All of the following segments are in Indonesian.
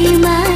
你慢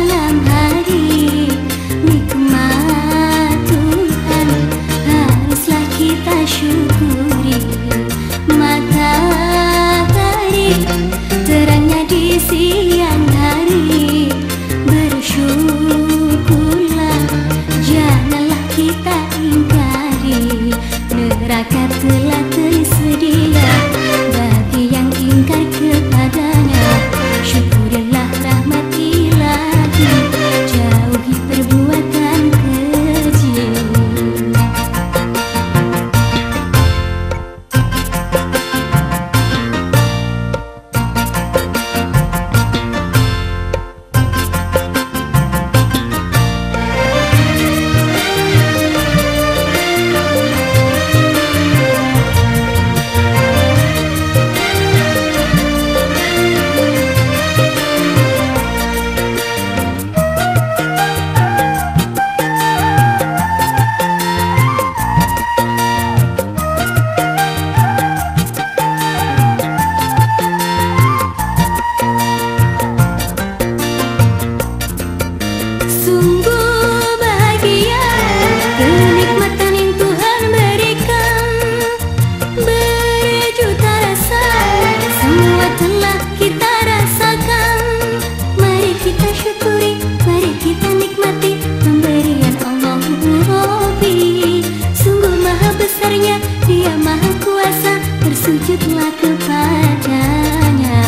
sujudlah kepadanya.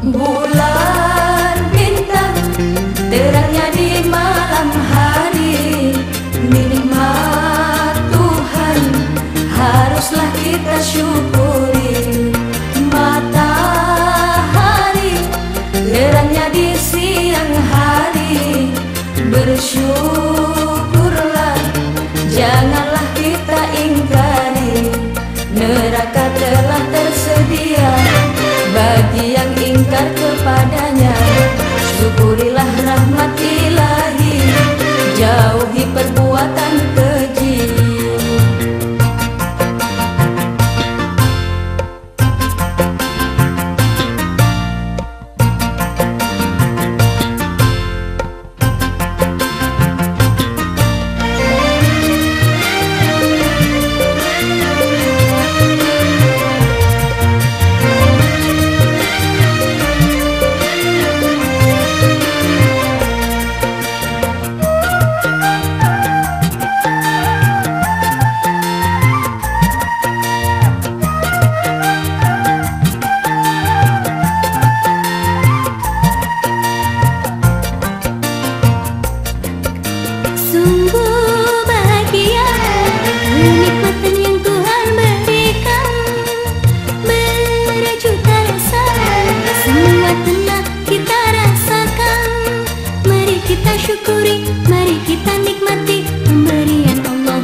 Bulan bintang terangnya di malam hari. Nikmat Tuhan haruslah kita syukuri. Matahari terangnya di siang hari. Bersyukur syukuri Mari kita nikmati pemberian Allah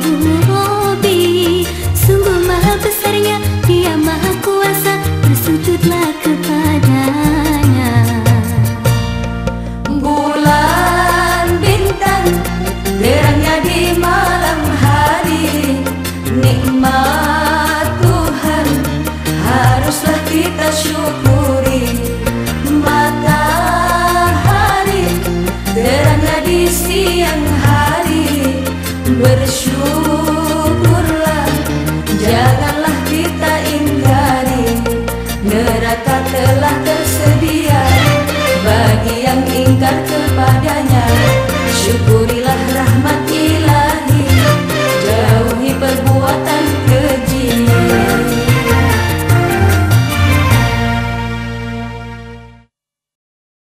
Rabbi Sungguh maha besarnya Dia maha kuasa. Bersujudlah kepadanya. Bulan bintang Terangnya di malam hari. Nikmat Tuhan Haruslah kita syukuri di siang hari. Bersyukurlah Janganlah kita ingkari. Neraka telah tersedia Bagi yang ingkar kepadanya. Syukurilah